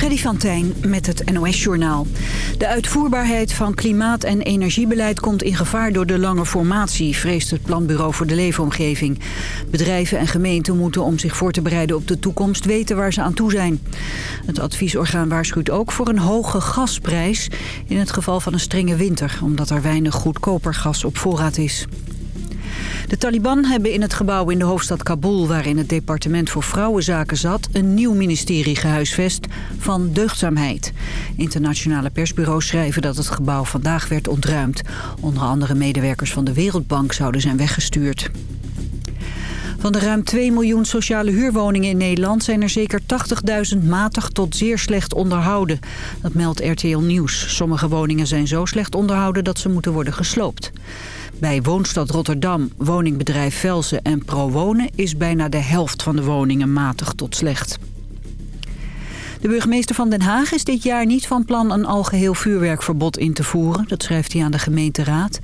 Freddy van met het NOS-journaal. De uitvoerbaarheid van klimaat- en energiebeleid komt in gevaar door de lange formatie, vreest het Planbureau voor de Leefomgeving. Bedrijven en gemeenten moeten om zich voor te bereiden op de toekomst weten waar ze aan toe zijn. Het adviesorgaan waarschuwt ook voor een hoge gasprijs in het geval van een strenge winter, omdat er weinig goedkoper gas op voorraad is. De Taliban hebben in het gebouw in de hoofdstad Kabul... waarin het departement voor vrouwenzaken zat... een nieuw ministerie gehuisvest van deugdzaamheid. Internationale persbureaus schrijven dat het gebouw vandaag werd ontruimd. Onder andere medewerkers van de Wereldbank zouden zijn weggestuurd. Van de ruim 2 miljoen sociale huurwoningen in Nederland... zijn er zeker 80.000 matig tot zeer slecht onderhouden. Dat meldt RTL Nieuws. Sommige woningen zijn zo slecht onderhouden dat ze moeten worden gesloopt. Bij Woonstad Rotterdam, woningbedrijf Velsen en ProWonen... is bijna de helft van de woningen matig tot slecht. De burgemeester van Den Haag is dit jaar niet van plan een algeheel vuurwerkverbod in te voeren. Dat schrijft hij aan de gemeenteraad.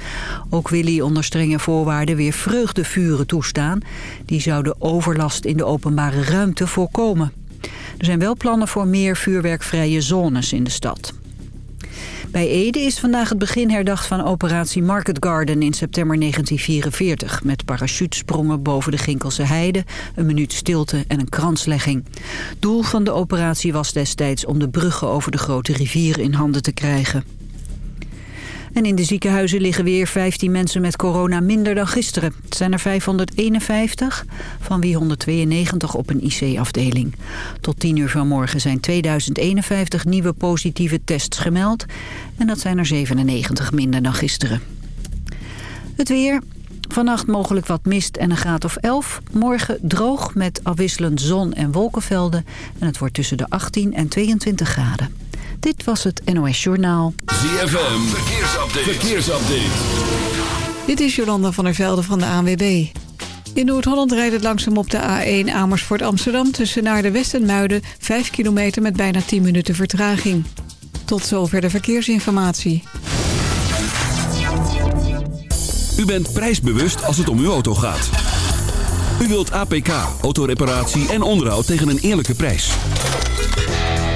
Ook wil hij onder strenge voorwaarden weer vreugdevuren toestaan. Die zouden overlast in de openbare ruimte voorkomen. Er zijn wel plannen voor meer vuurwerkvrije zones in de stad. Bij Ede is vandaag het begin herdacht van operatie Market Garden in september 1944. Met parachutesprongen boven de Ginkelse heide, een minuut stilte en een kranslegging. Doel van de operatie was destijds om de bruggen over de grote rivier in handen te krijgen. En in de ziekenhuizen liggen weer 15 mensen met corona minder dan gisteren. Het zijn er 551, van wie 192 op een IC-afdeling. Tot 10 uur vanmorgen zijn 2051 nieuwe positieve tests gemeld. En dat zijn er 97 minder dan gisteren. Het weer, Vannacht mogelijk wat mist en een graad of 11. Morgen droog met afwisselend zon en wolkenvelden. En het wordt tussen de 18 en 22 graden. Dit was het NOS Journaal. ZFM, verkeersupdate. verkeersupdate. Dit is Jolanda van der Velde van de ANWB. In Noord-Holland rijdt het langzaam op de A1 Amersfoort Amsterdam... tussen naar de West en Muiden, 5 kilometer met bijna 10 minuten vertraging. Tot zover de verkeersinformatie. U bent prijsbewust als het om uw auto gaat. U wilt APK, autoreparatie en onderhoud tegen een eerlijke prijs.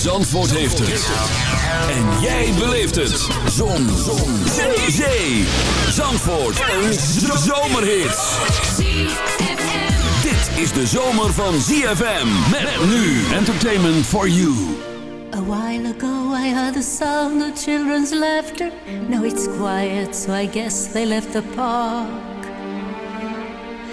Zandvoort heeft het. En jij beleeft het. Zon. Zon. Zee. Zee. Zandvoort. Een zomerhit. Dit is de zomer van ZFM. Met nu Entertainment for You. A while ago I heard the sound of children's laughter. Now it's quiet, so I guess they left the park.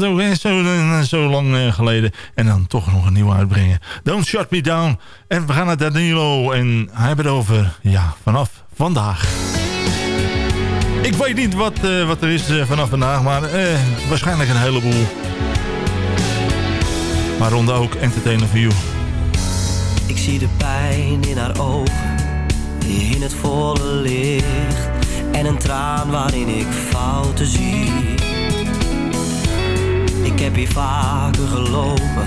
Het ook, hè? Zo, lang uh, geleden. En dan toch nog een nieuwe uitbrengen. Don't Shut Me Down. En we gaan naar Danilo. En hij heeft het over, ja, vanaf vandaag. Ik weet niet wat, uh, wat er is vanaf vandaag, maar waarschijnlijk een heleboel. Waaronder ook Entertainer You. Ik zie de pijn in haar ogen, in het volle licht. En een traan waarin ik fouten zie. Ik heb hier vaker gelopen,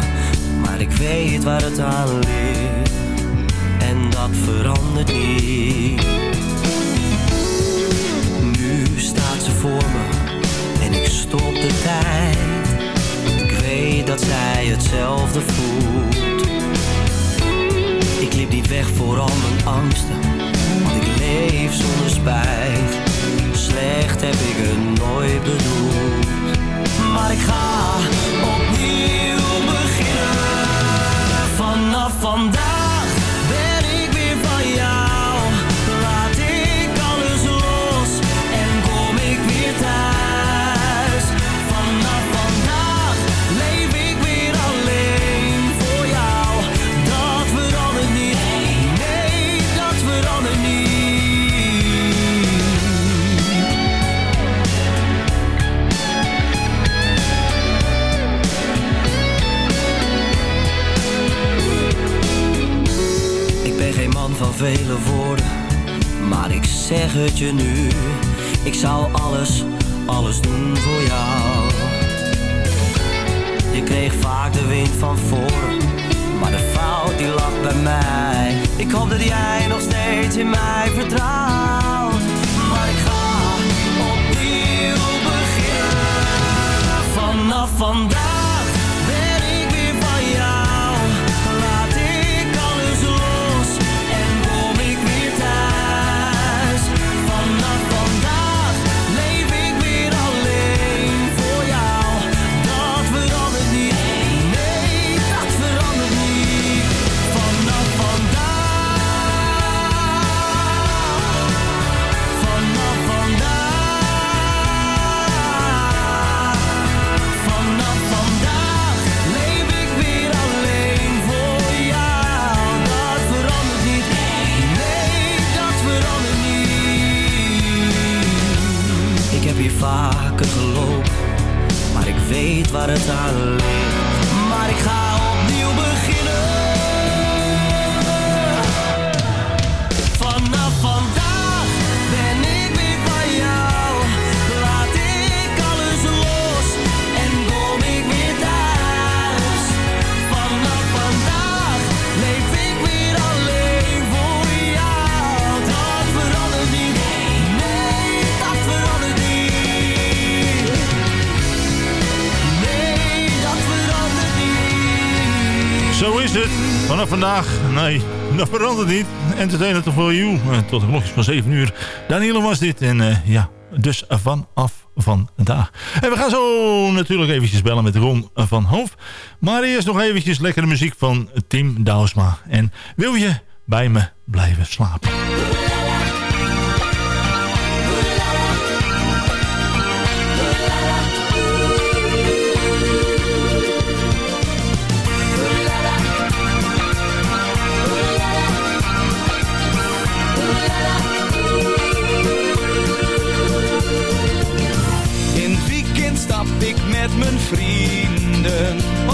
maar ik weet waar het aan ligt. En dat verandert niet. staat ze voor me en ik stop de tijd. Ik weet dat zij hetzelfde voelt. Ik liep niet weg voor al mijn angsten, want ik leef zonder spijt. Slecht heb ik het nooit bedoeld, maar ik ga opnieuw beginnen vanaf vandaag. Vele woorden, maar ik zeg het je nu. Ik zou alles, alles doen voor jou. Je kreeg vaak de wind van voren, maar de fout die lag bij mij. Ik hoop dat jij nog steeds in mij vertrouwt. Maar ik ga opnieuw beginnen vanaf vandaag. Vandaag, nee, dat verandert niet. Entertainment for you. Tot de klokjes van 7 uur. Daniel was dit. En uh, ja, dus vanaf vandaag. En we gaan zo natuurlijk eventjes bellen met Ron van Hoof. Maar eerst nog eventjes lekkere muziek van Tim Douwsma. En wil je bij me blijven slapen?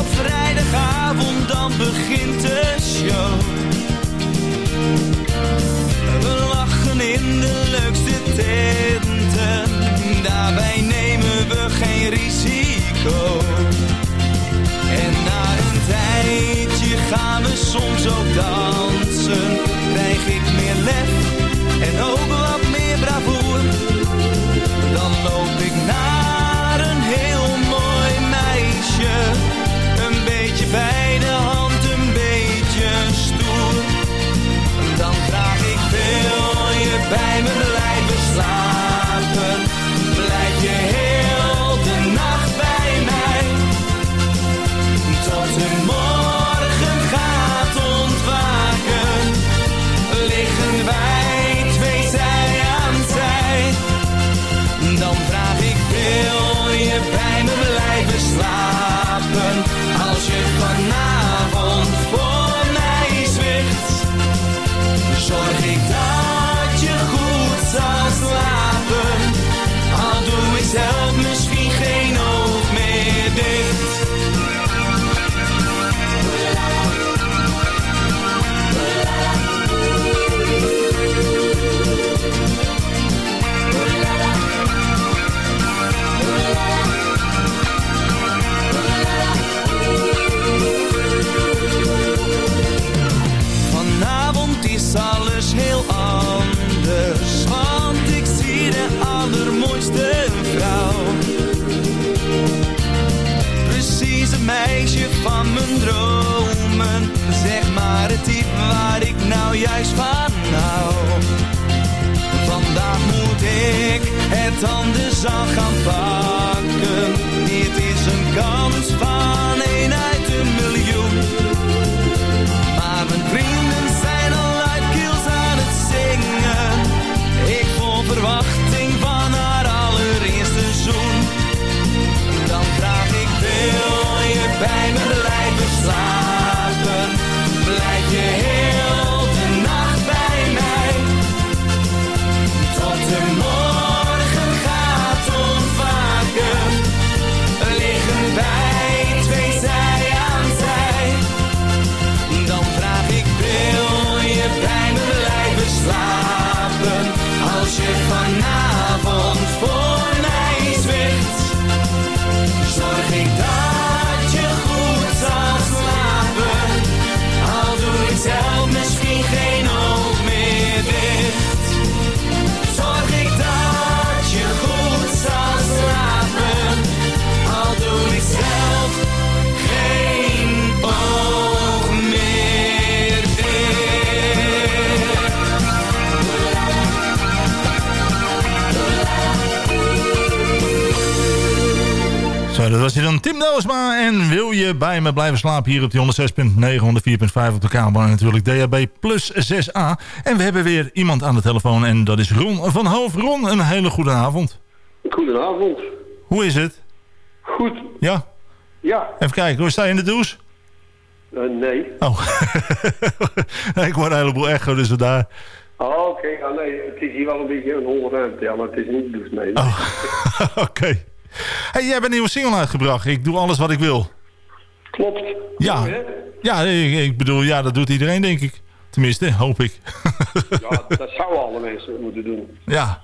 Vrijdagavond dan begint de show. We lachen in de leukste tenten. nou? Vandaag moet ik het anders aan gaan pakken. Dit is een kans van een uit de miljoen je bij me blijven slapen hier op die 106.9, 104.5 op de kabel. En natuurlijk DHB plus 6A. En we hebben weer iemand aan de telefoon. En dat is Ron van Hoof. Ron, een hele goede avond. Goedenavond. Hoe is het? Goed. Ja? Ja. Even kijken, hoe sta je in de douche? Eh, nee. Oh. ik hoor een heleboel echo, dus daar. Oh, oké. Ja, nee, het is hier wel een beetje een holle ruimte. Ja, maar het is niet dus nee. Oh. Oké. Hey, jij hebt een nieuwe single uitgebracht. Ik doe alles wat ik wil. Klopt. Ja. Mooi? Ja, ik, bedoel, ja, dat doet iedereen, denk ik. Tenminste, hoop ik. Ja, dat zouden alle mensen moeten doen. ja.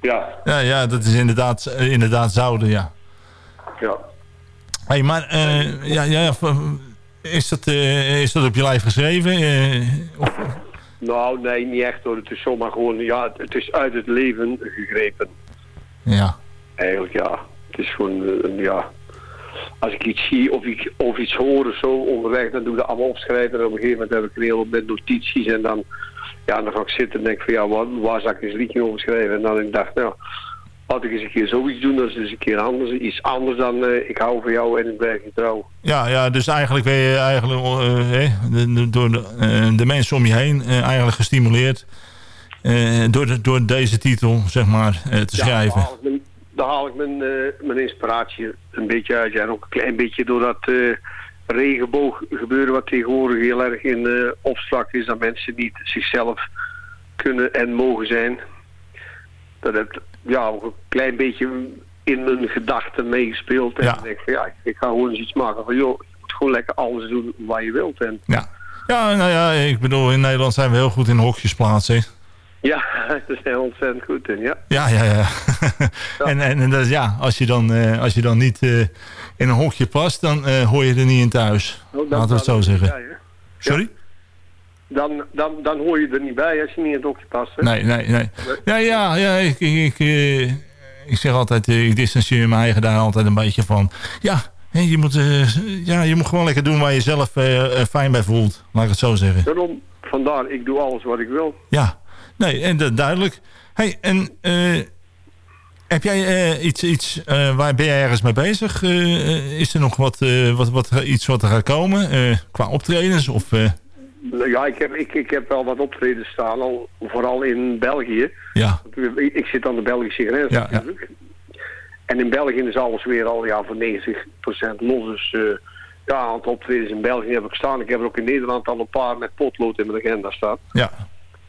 Ja. Ja, ja, dat is inderdaad, inderdaad zouden, ja. Ja. hey, maar eh, ja, ja, is, dat, eh, is dat op je lijf geschreven? Eh, of, Nou, nee, niet echt hoor. Het is zomaar gewoon, ja, het- is uit het leven gegrepen. ja. Eigenlijk, ja. Het is gewoon, ja. Als ik iets zie of, ik, of iets hoor of zo onderweg, dan doe ik dat allemaal opschrijven. En op een gegeven moment heb ik een hele met notities. En dan, ja, dan ga ik zitten en denk van, ja, waar, waar zou ik eens een liedje over schrijven? En dan ik dacht, nou, laat ik eens een keer zoiets doen. Dat is dus een keer anders. Iets anders dan, eh, ik hou van jou en ik blijf je trouw. Ja, ja, dus eigenlijk ben je eigenlijk eh, door de, eh, de mensen om je heen eigenlijk gestimuleerd door, de, door deze titel, zeg maar, te Ja, schrijven. Daar haal ik mijn, eh, mijn inspiratie een beetje uit. En ook een klein beetje door dat eh, regenboog gebeuren wat tegenwoordig heel erg in eh opslag is. Dat mensen niet zichzelf kunnen en mogen zijn. Dat heb ja, ook een klein beetje in mijn gedachten meegespeeld. En Ja. ik denk van ja, ik, ik ga gewoon eens iets maken van joh, je moet gewoon lekker alles doen wat je wilt. En Ja. ja, nou ja, ik bedoel, in Nederland zijn we heel goed in hokjes plaatsen. Ja, dat is heel ontzettend goed. En ja, Ja, ja, ja. en, en, en dat, ja, als je dan, eh, als je dan niet eh, in een hokje past, dan eh, hoor je er niet in thuis. Oh, Laten we het zo zeggen. ja. Sorry? Dan, dan, dan hoor je er niet bij als je niet in het hokje past. hè? Nee, nee, nee. Ja, ja, ja ik, ik, ik, ik zeg altijd, ik distancieer mijn eigen daar altijd een beetje van. Ja, je moet, ja, je moet gewoon lekker doen waar je zelf fijn bij voelt. Laat ik het zo zeggen. Daarom, vandaar, ik doe alles wat ik wil. Ja, nee, en dat duidelijk. hey, en eh, heb jij eh, iets, iets eh, waar ben jij ergens mee bezig? Is er nog wat, wat, wat, iets wat er gaat komen qua optredens? Of, Ja, ik heb, ik, ik heb wel wat optredens staan, al, vooral in België. ja, Ik, ik zit aan de Belgische grens Ja, ja. natuurlijk. En in België is alles weer al ja, voor 90% los. Dus ja, een aantal optredens in België heb ik staan. Ik heb er ook in Nederland al een paar met potlood in mijn agenda staan. ja.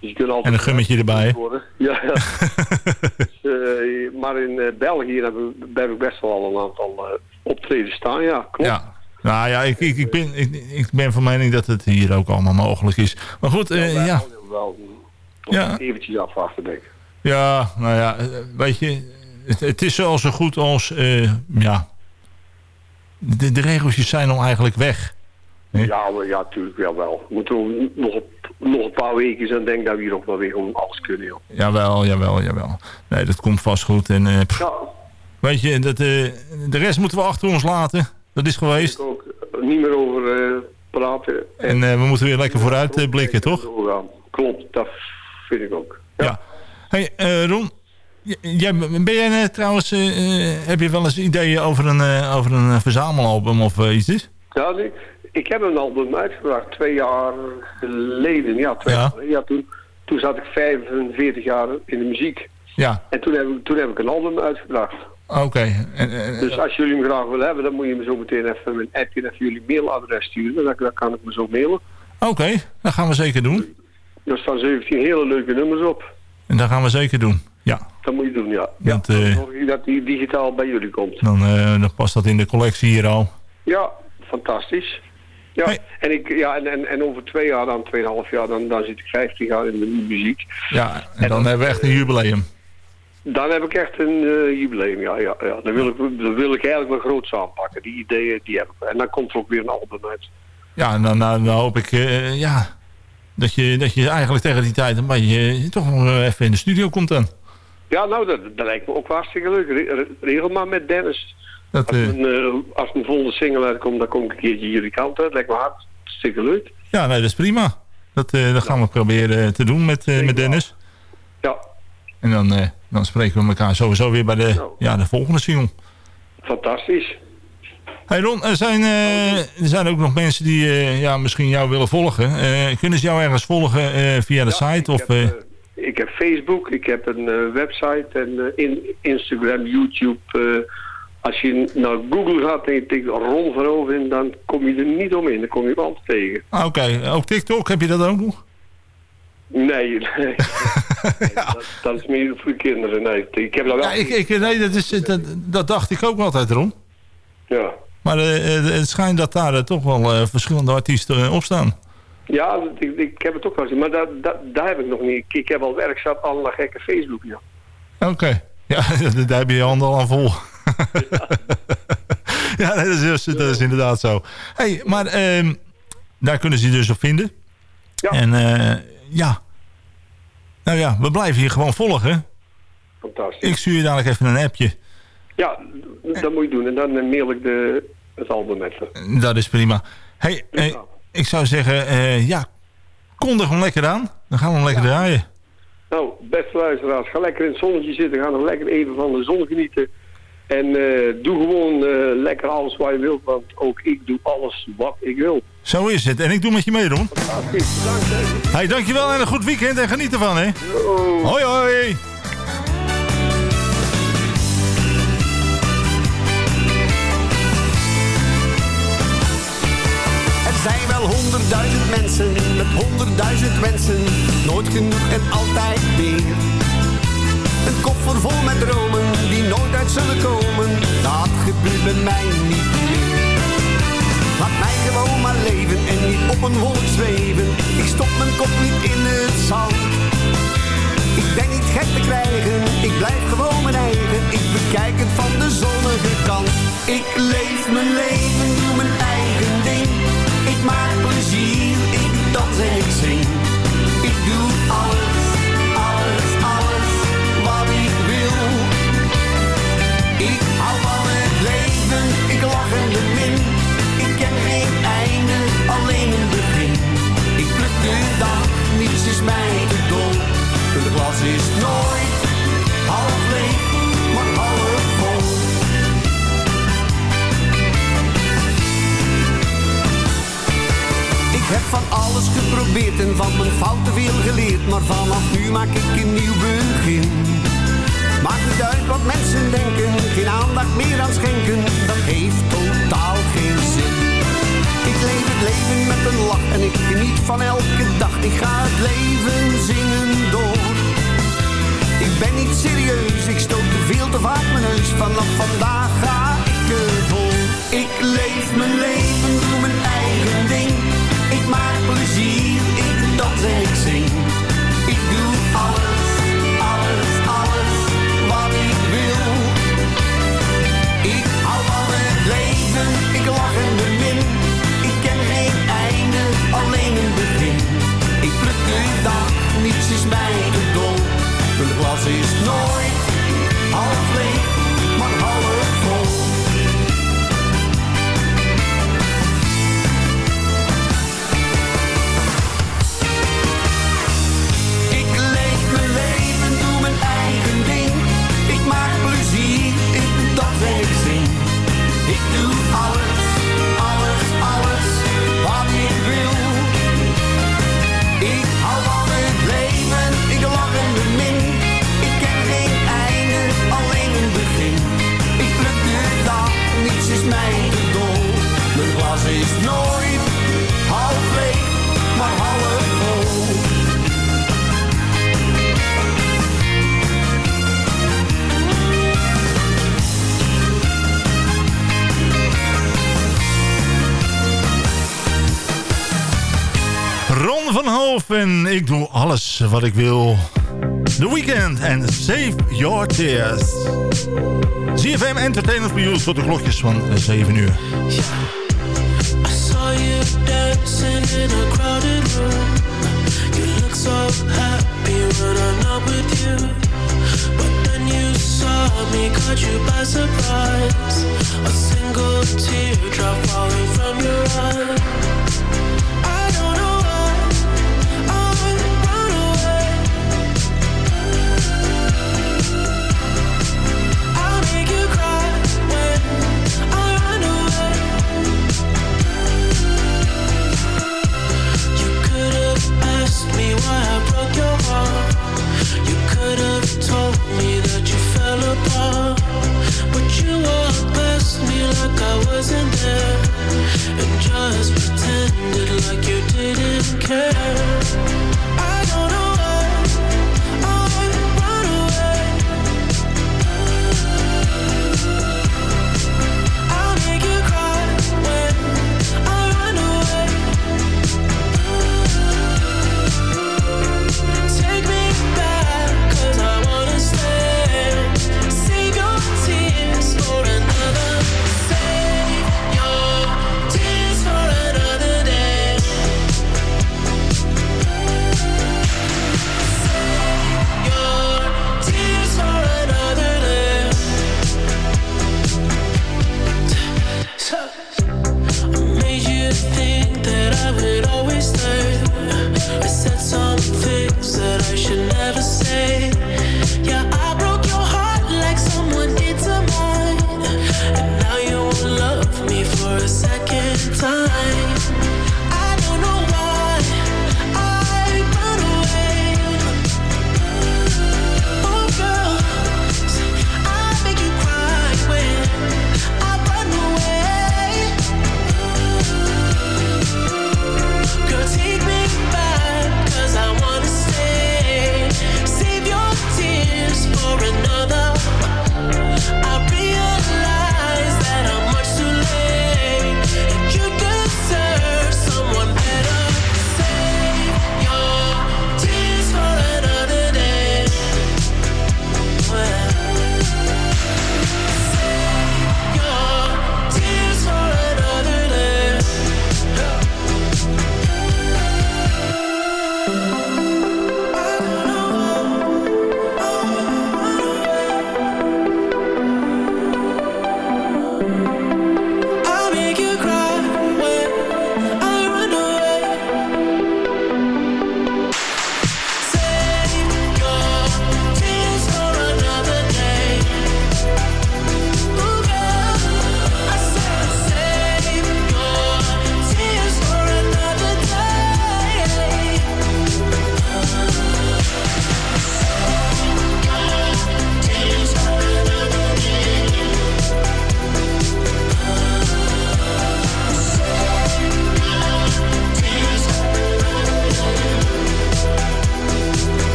Dus je kunt altijd En een gummetje erbij. worden. Ja, ja. Dus, eh, maar in eh, België heb, ik- heb ik best wel al een aantal eh, optredens staan. Ja, klopt. ja. Nou ja, ik, ik, ik, ben, ik, ik ben van mening dat het hier ook allemaal mogelijk is. Maar goed, ja. wel, nog Ja. eventjes afwachten, denk ik. Ja, nou ja, weet je, het, het is al zo goed als, ja, de, de regeltjes zijn al eigenlijk weg. Ja, ja, natuurlijk wel wel. We moeten nog, nog een paar weken en denk dat we hier ook wel weer gewoon alles kunnen, joh. Jawel, jawel, jawel. Nee, dat komt vast goed. En eh, Ja, weet je, dat, eh, de rest moeten we achter ons laten. Dat is geweest. ik ook niet meer over eh, praten. En we moeten weer lekker vooruit blikken, toch? Klopt, dat vind ik ook. Ja. Hey, Ron, jij, ben jij trouwens, heb je wel eens ideeën over een, over een verzamelalbum of iets? is? Ja, nee, ik heb een album uitgebracht twee jaar geleden. Ja, twee Ja. jaar geleden. Ja, toen, toen zat ik 45 jaar in de muziek. Ja, En toen heb ik, toen heb ik een album uitgebracht. oké. Dus als jullie hem graag willen hebben, dan moet je me zo meteen even een appje en even jullie mailadres sturen. Dan, dan kan ik me zo mailen. Oké, dat gaan we zeker doen. Er staan 17 hele leuke nummers op. En dat gaan we zeker doen. Ja, Dat moet je doen, ja. Want, ja, dan eh, zorg ik dat die digitaal bij jullie komt. dan, eh, dan past dat in de collectie hier al. Ja, fantastisch. Ja, Hey. en, ik, ja en, en, en over twee jaar, dan tweeënhalf jaar, dan, dan zit ik 50 jaar in de muziek. Ja, en dan hebben we echt een jubileum. Dan heb ik echt een eh, jubileum, ja. ja, ja. Dan, wil ik, dan wil ik eigenlijk wel groots aanpakken. Die ideeën, die heb ik. En dan komt er ook weer een album uit. Ja, en dan, dan, dan hoop ik eh, ja, dat, je, dat je eigenlijk tegen die tijd een beetje eh, toch nog even in de studio komt dan. Ja, nou, dat, dat lijkt me ook hartstikke leuk. Re- re- regel maar met Dennis. Dat, Als eh, een, eh, als volgende single uitkomt, dan kom ik een keertje jullie kant uit. Lijkt me hartstikke leuk. ja, nee, dat is prima. Dat, eh, dat gaan we proberen te doen met, eh, met Dennis. Ja, En dan, eh, dan spreken we elkaar sowieso weer bij de, Nou. ja, de volgende single. fantastisch. Hey Ron, er zijn, eh, er zijn ook nog mensen die eh, ja, misschien jou willen volgen. Eh, kunnen ze jou ergens volgen eh, via de Ja, site? Ik Of, heb, eh, eh, ik heb Facebook, ik heb een eh, website en eh, in Instagram, YouTube. Als je naar Google gaat en je tikt Ron Verhoeven in, dan kom je er niet omheen. Dan kom je hem altijd tegen. ah, Oké, ook TikTok, heb je dat ook nog? Nee, nee. dat, dat is meer voor de kinderen. Nee, ik heb dat wel. Ja, ik, ik, nee, dat, is, dat, dat dacht ik ook altijd, Ron. ja. Maar eh, eh, het schijnt dat daar eh, toch wel verschillende artiesten op staan. Ja, ik, ik heb het ook wel gezien, maar daar heb ik nog niet. Ik, ik heb al werk zat, allemaal gekke Facebook, ja. Oké. Ja, daar heb je je handen al aan vol. ja, nee, dat, is, dat is inderdaad zo. hey, maar ehm, daar kunnen ze je dus op vinden. Ja. En eh, ja. Nou ja, we blijven hier gewoon volgen. Fantastisch. Ik stuur je dadelijk even een appje. Ja, dat moet je doen. En dan eh, mail ik de, het album even. Dat is prima. hey, eh, ik zou zeggen, eh, ja, kondig hem lekker aan. Dan gaan we hem lekker draaien. Nou, beste luisteraars, ga lekker in het zonnetje zitten. Ga nog lekker even van de zon genieten. En eh, doe gewoon eh, lekker alles wat je wilt, want ook ik doe alles wat ik wil. Zo is het. En ik doe met je mee, Ron. Fantastisch, bedankt. hè. Hey, dankjewel en een goed weekend en geniet ervan, hè. Yo. Hoi, hoi. Er zijn wel honderdduizend mensen met honderdduizend wensen. Nooit genoeg en altijd meer. Een koffer vol met dromen die nooit uit zullen komen. Dat gebeurt bij mij niet meer. Laat mij gewoon maar leven en niet op een wolk zweven. Ik stop mijn kop niet in het zand. Ik ben niet gek te krijgen, ik blijf gewoon mijn eigen. Ik bekijk het van de zonnige kant. Ik leef mijn leven, doe mijn eigen ding. Ik maak plezier, ik dans en ik zing. Ik doe alles, is mij te dol. Het glas is nooit half leeg, maar half vol. Ik heb van alles geprobeerd en van mijn fouten veel geleerd. Maar vanaf nu maak ik een nieuw begin. Maakt niet uit wat mensen denken, geen aandacht meer aan schenken. Dat heeft totaal leven met een lach en ik geniet van elke dag. Ik ga het leven zingen door. Ik ben niet serieus, ik stoot te veel te vaak mijn neus. Vanaf vandaag ga ik ervoor. Ik leef mijn leven, doe mijn eigen ding. Ik maak plezier, ik dans en ik zing. Alles wat ik wil. The Weekend en Save Your Tears. ZFM Entertainment You tot de klokjes van 7 uur. I saw you dancing in a crowded room. You look so happy when I'm not with you. But then you saw me, caught you by surprise. A single teardrop falling from your eye.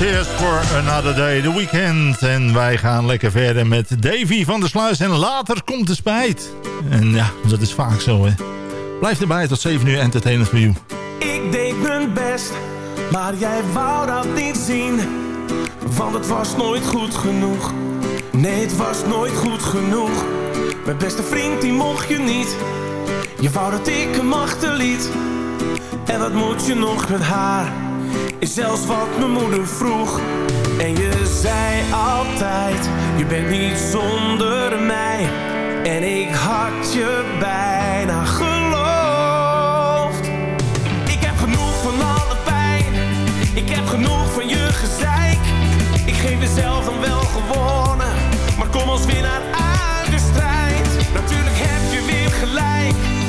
Tears for Another Day, The Weekend. En wij gaan lekker verder met Davy van der Sluis. En later komt de spijt. En ja, dat is vaak zo, hè. Blijf erbij tot 7 uur Entertainment for You. Ik deed mijn best, maar jij wou dat niet zien. Want het was nooit goed genoeg. Nee, het was nooit goed genoeg. Mijn beste vriend, die mocht je niet. Je wou dat ik hem achterliet. En wat moet je nog met haar? Is zelfs wat mijn moeder vroeg. En je zei altijd, je bent niet zonder mij. En ik had je bijna geloofd. Ik heb genoeg van alle pijn. Ik heb genoeg van je gezeik. Ik geef mezelf dan wel gewonnen. Maar kom als winnaar uit de strijd. Natuurlijk heb je weer gelijk.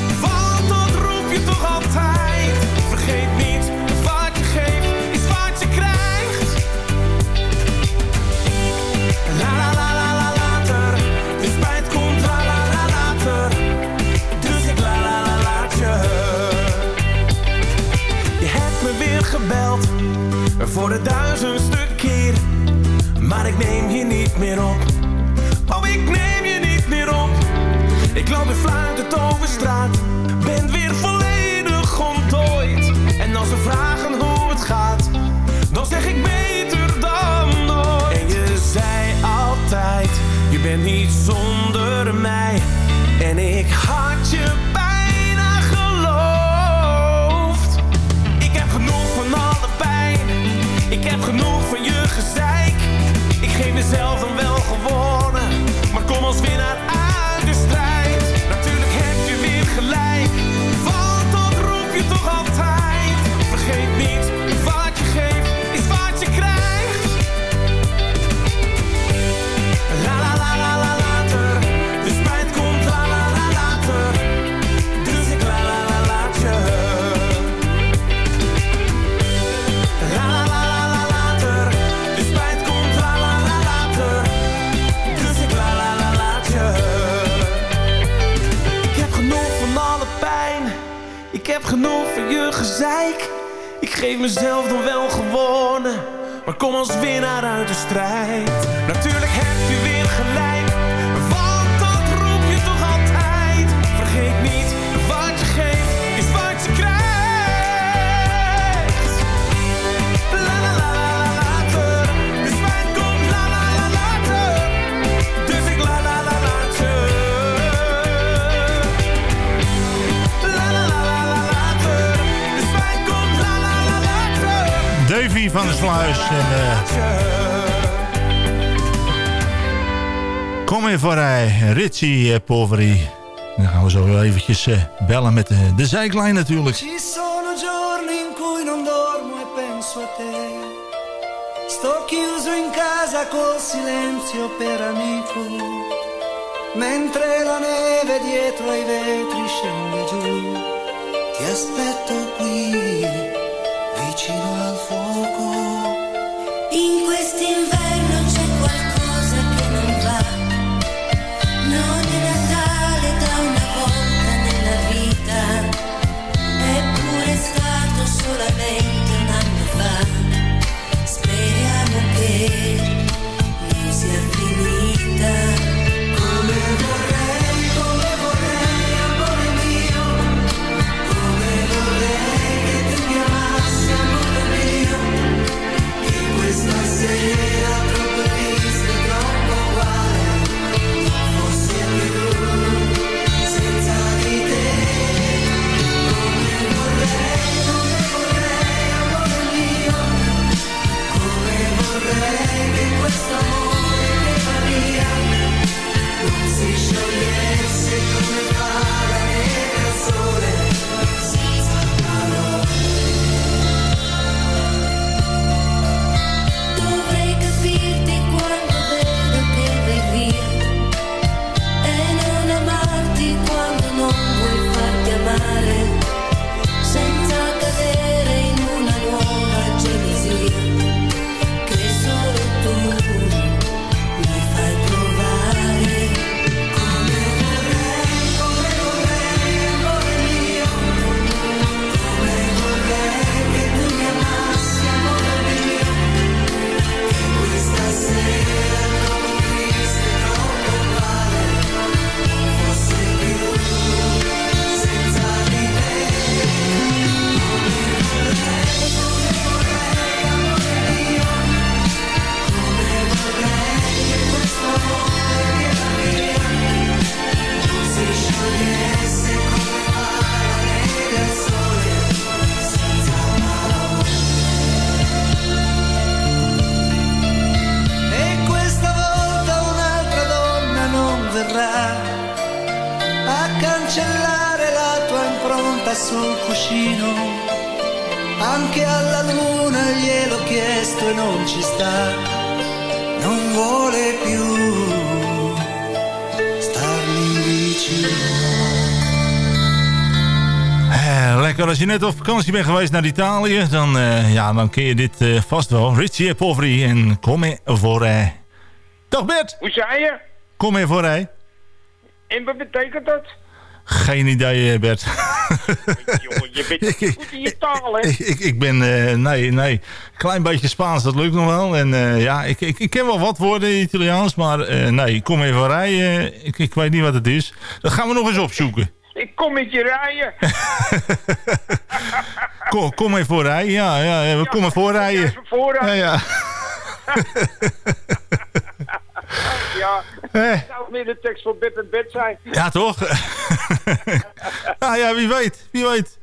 van de Sluis. En, uh, kom in voor uh, Ritchie eh, uh, Poveri. Dan gaan we zo eventjes uh, bellen met de, de zijklijn natuurlijk. Ci sono giorni in cui non dormo e penso a te. Sto chiuso in casa col silenzio per amico. Mentre la neve dietro ai vetri scende giù. Ti aspetto qui. 祈愿佛光。je net op vakantie bent geweest naar Italië, dan, uh, ja, dan ken je dit eh, vast wel. Richie Poveri en Come Vorrei. Dag Bert! Hoe zei je? Come Vorrei. En wat betekent dat? Geen idee, eh, Bert. Jongen, je bent goed in je taal, hè? Ik, ik, ben, nee, nee. Klein beetje Spaans, dat lukt nog wel. En ja, ik, ik, ik ken wel wat woorden in Italiaans, maar nee, kom even rijden. ik, ik weet niet wat het is. Dat gaan we nog eens opzoeken. Ik kom met je rijden. kom, kom even voor rijden. Ja, ja, we komen voor rijden. Voor rijden. Ja, ja. ja. ook zou meer de tekst voor Bip en Bed zijn. Ja, toch? Ah ja, wie weet. Wie weet.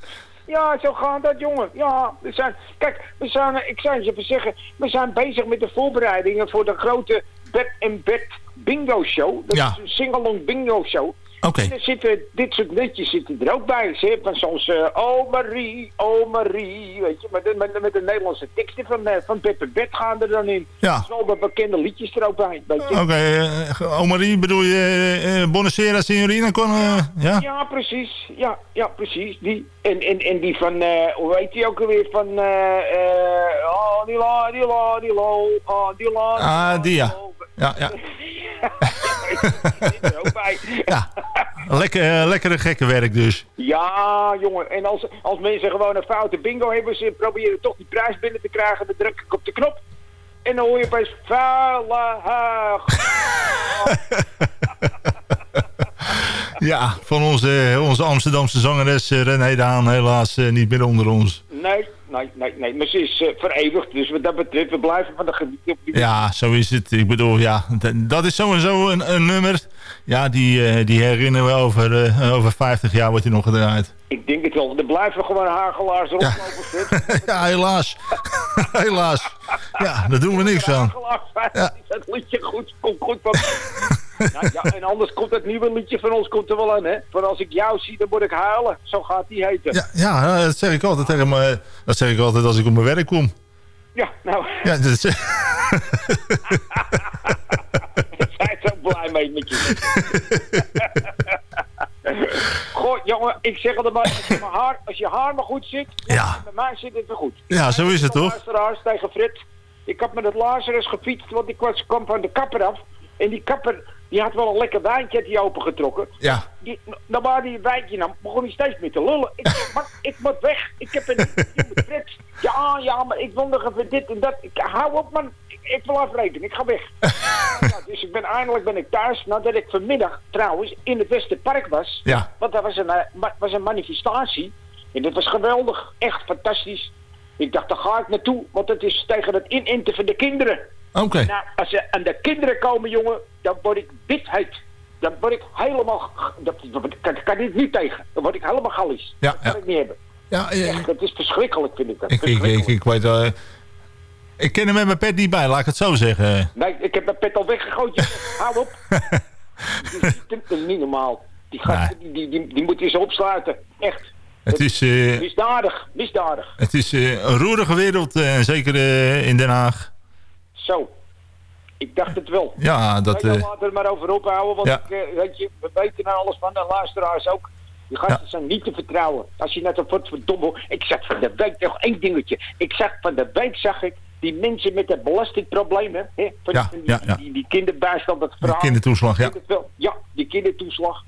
Ja, zo gaat dat, jongen. Ja, we zijn, kijk, we zijn, ik zou je even zeggen, we zijn bezig met de voorbereidingen voor de grote Bed en Bed Bingo Show. Dat ja. is een singalong bingo show. Oké. En er zitten, dit soort liedjes zitten er ook bij. Ze hebben soms, eh, oh Marie, oh Marie, weet je, met, de- met, de- met de Nederlandse teksten van, eh, van en Bed gaan er dan in. Ja. Er wat bekende liedjes er ook bij, weet je. Oké, eh, oh Marie, bedoel je eh, Bonacera Signorina? Kon, ja? Ja, precies. Ja, ja, precies. Die. En, en, en die van, eh, hoe heet die ook alweer? Van, oh, die la, die la, die lo, oh, die la. die la, Ah, die ja. Ja, ja. Er ja. Lekker, lekkere gekke werk dus. Ja, jongen. En als, als mensen gewoon een foute bingo hebben, ze proberen toch die prijs binnen te krijgen, dan druk ik op de knop. En dan hoor je opeens vuile haag. Ja, van onze, onze Amsterdamse zangeres eh, René Daan helaas eh, niet meer onder ons. Nee, nee, nee, nee. Maar ze is eh, vereeuwigd, dus wat dat betreft, we blijven van de genieten. Ja, zo is het. Ik bedoel, ja, dat is sowieso een, een nummer. Ja, die, die herinneren we over, over 50 jaar wordt hij nog gedraaid. Ik denk het wel. Er blijven gewoon hagelaars rondlopen. Fred. ja, helaas. helaas. Ja, daar doen we niks aan. Hagelaars, ja. dat liedje goed, komt goed van... nou, ja, en anders komt het nieuwe liedje van ons komt er wel aan, hè. Van als ik jou zie, dan moet ik huilen. Zo gaat die heten. Ja, ja, dat zeg ik altijd tegen me. Dat zeg ik altijd als ik op mijn werk kom. Ja, nou, Ja, dat is, ik zijn zo blij mee met je. Goh, jongen, ik zeg altijd maar, als je, haar, als je haar maar goed zit, Ja. bij mij zit het weer goed. Ja, zo is het, toch? Luisteraars tegen Frit. Ik had met het Lazarus gefietst, want ik was, kwam van de kapper af. En die kapper, die had wel een lekker wijntje had die opengetrokken. ja. Die, nou, waar die wijntje nam, begon hij steeds meer te lullen. Ik maar ik moet weg. Ik heb een Frits. Ja, ja, maar ik wil nog even dit en dat. Ik, hou op, man. Ik, ik wil afrekenen. Ik ga weg. ja, dus ik ben, eindelijk ben ik thuis. Nadat ik vanmiddag trouwens in het Westerpark was. Ja. Want daar was een, eh, was een manifestatie. En dat was geweldig. Echt fantastisch. Ik dacht, daar ga ik naartoe. Want het is tegen het inenten van de kinderen. Oké. Nou, als ze aan de kinderen komen, jongen, dan word ik heet. Dan word ik helemaal... Dat, dat, dat kan ik niet tegen. Dan word ik helemaal gallisch. Ja, dat kan ja. ik niet hebben. Ja, Echt, dat is verschrikkelijk, vind ik dat. ik, ik, ik, ik weet... eh, ik ken er met mijn pet niet bij, laat ik het zo zeggen. Nee, ik heb mijn pet al weggegooid. Hou op. dat, is, niet normaal. Die, gasten, die, die, die, die moeten ze opsluiten. Echt. Het is, eh, Misdadig. Misdadig. het is eh, een roerige wereld, zeker in Den Haag. Zo. Ik dacht het wel. Ja, dat... Dan laten we er maar over ophouden, want Ja. ik, eh, weet je, we weten er alles van, de luisteraars ook. Die gasten zijn niet te vertrouwen. Als je net een wat verdomme... Ik zag van de week nog één dingetje. Ik zag van de week zag ik die mensen met dat belastingprobleem, hè? hè, Van, Ja, die, ja, ja. Die, die kinderbijstand, dat verhaal. kindertoeslag, ja. Ja, die kindertoeslag.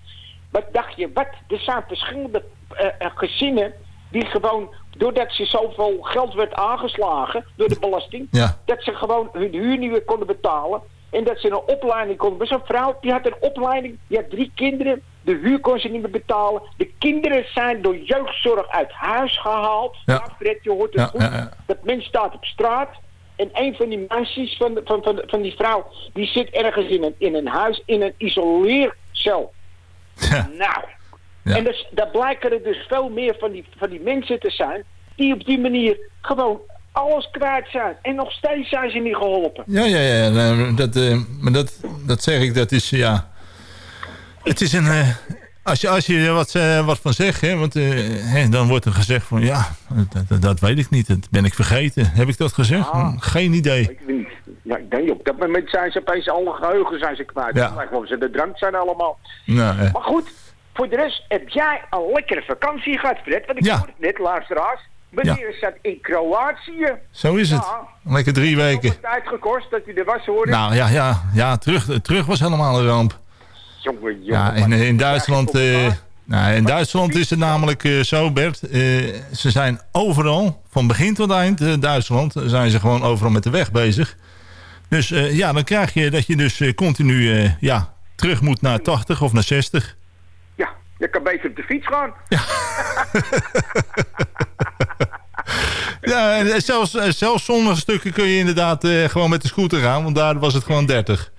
Wat dacht je, wat? Er zijn verschillende eh, gezinnen die gewoon, doordat ze zoveel geld werd aangeslagen door de belasting, Ja. dat ze gewoon hun huur niet meer konden betalen. En dat ze een opleiding konden. Maar zo'n vrouw, die had een opleiding, die had drie kinderen. De huur kon ze niet meer betalen. De kinderen zijn door jeugdzorg uit huis gehaald. Ja. Fred, je hoort het Ja, goed. ja. Dat mens staat op straat. En een van die meisjes van, de- van, van, van die vrouw, die zit ergens in een, in een huis, in een isoleercel. Ja. Nou, Ja. en dus, daar blijken er dus veel meer van die, van die mensen te zijn... die op die manier gewoon alles kwijt zijn. En nog steeds zijn ze niet geholpen. Ja, ja, ja. nee, Dat, eh, maar dat, dat zeg ik, dat is, ja... Het is een... eh, als je, als je er wat, eh, wat van zegt, hè, want, hè, dan wordt er gezegd van... Ja, dat, weet ik niet. Dat ben ik vergeten. Heb ik dat gezegd? Ah. Geen idee. Ik niet. Ja, ik denk op dat moment zijn ze opeens alle geheugen zijn ze kwijt. Ja. Of ze de drank zijn allemaal. Nou, Maar goed, voor de rest heb jij een lekkere vakantie gehad, Fred. Want ik Ja. hoorde het net, luisteraars. Meneer zat in Kroatië. zo is het. Ja. Lekker drie weken. Wat tijd gekost dat hij er was, hoorde. Nou ja, ja, ja terug, terug was helemaal een ramp. Jongen, jongen. Ja, in, wat- in Duitsland... eh, nou, in Duitsland is het namelijk eh, zo, Bert. eh, ze zijn overal, van begin tot eind, eh, Duitsland... zijn ze gewoon overal met de weg bezig. Dus eh, ja, dan krijg je dat je dus eh, continu eh, ja, terug moet naar 80 of naar 60. Ja, je kan beter op de fiets gaan. Ja, en zelfs, eh, zelfs sommige stukken kun je inderdaad eh, gewoon met de scooter gaan. Want daar was het gewoon 30.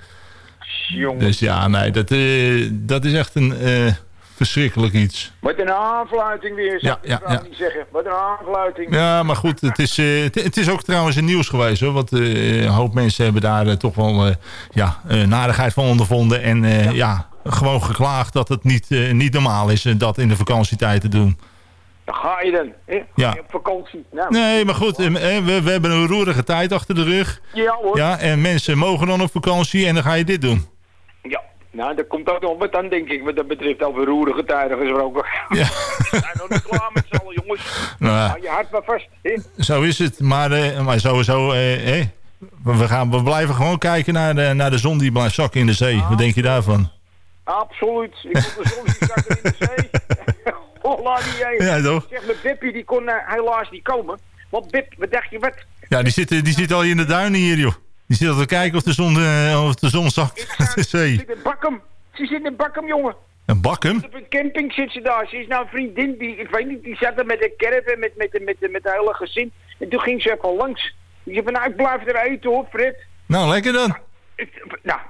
Jongen. Dus ja, nee, dat, eh, dat is echt een eh, verschrikkelijk iets. Wat een aanfluiting weer, Ja, ik ja, ja. niet zeggen. Wat een aanfluiting. Ja, maar goed, het is, eh, het, is ook trouwens in nieuws geweest hoor. Want eh, een hoop mensen hebben daar eh, toch wel eh, ja, eh, narigheid van ondervonden. En eh, ja. Gewoon geklaagd dat het niet, eh, niet normaal is eh, dat in de vakantietijd te doen. Dan ga je dan. Hè? Ga Ja. je op vakantie. Nou, Nee, maar goed, eh, we, we hebben een roerige tijd achter de rug. Ja hoor. Ja, en mensen mogen dan op vakantie en dan ga je dit doen. Ja. Nou, dat komt ook nog wat dan, denk ik, wat dat betreft over roerige tijden gesproken. Ja. We zijn nog niet klaar met z'n allen, jongens. Nou ja. Hou je hart maar vast. Hè? Zo is het. Maar, eh, maar sowieso, eh, eh, we, gaan, we blijven gewoon kijken naar de, naar de zon die blijft zakken in de zee. Wat denk je daarvan? Absoluut. Ik moet de zon zakken in de zee. Holla die heen. Ja, toch? Zeg, met Bippie, die kon eh, helaas niet komen. Want Bip, wat dacht je, wat? Ja, die zit, die zit al in de duinen hier, joh. Die zit al te kijken of de zon, eh, of de zon zakt in de zee. Zit in Bakkum. Ze zit in Bakkum, jongen. Een bakken? Op een camping zit ze daar. Ze is nou een vriendin, die, ik weet niet, die zat er met een caravan, met, met, met, met, met het hele gezin. En toen ging ze even langs. Die zei van, nou, ik blijf er eten hoor, Fred. Nou, lekker dan. Nou,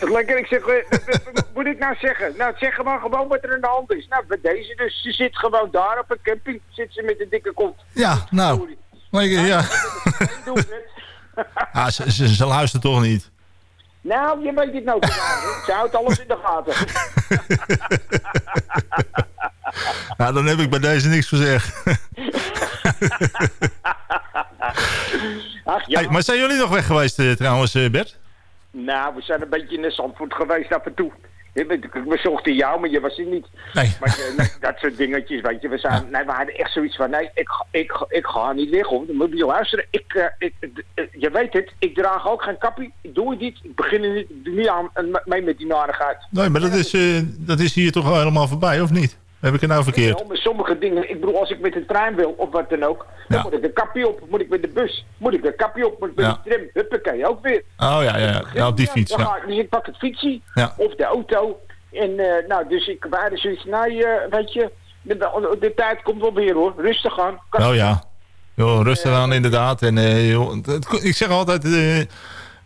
lekker. Ik zeg, eh, wat- wat moet ik nou zeggen? Nou, zeg gewoon gewoon wat er aan de hand is. Nou, bij deze dus. Ze zit gewoon daar op een camping. Zit ze met een dikke kont. Ja, nou. Ja. Ah, ze, ze, ze luistert toch niet. Nou, je weet het nou te. Ze houdt alles in de gaten. Nou, dan heb ik bij deze niks gezegd. Ach ja. Hey, maar zijn jullie nog weg geweest eh, trouwens, eh, Bert? Nou, we zijn een beetje in de Zandvoort geweest af en toe. We zochten jou, maar je was er niet. Nee. Maar nee, dat soort dingetjes, weet je. We, zijn, nee, we hadden echt zoiets van, nee, ik, ga- ik, ik ga niet weg, hoor. Dan moet je luisteren. Ik, eh, ik, eh, je weet het, ik draag ook geen kappie. Ik doe het niet. Ik begin er niet, aan mee met die narigheid. Nee, maar dat is, eh, dat is hier toch al helemaal voorbij, of niet? Heb ik het nou verkeerd? Sommige dingen, ik bedoel, als ik met de trein wil, of wat dan ook, dan Ja. moet ik een kapje op. Moet ik met de bus, moet ik een kapje op. Moet ik met Ja. de tram, huppakee, ook weer. Oh ja, ja, ja. op die fiets, ja. ga ik- dus ik pak het fietsie of de auto. En eh, nou, dus ik waren zoiets, nou, eh, weet je, de, de, de tijd komt wel weer hoor. Rustig aan. Oh ja. Rustig aan inderdaad. En, eh, joh, het- ik zeg altijd, eh,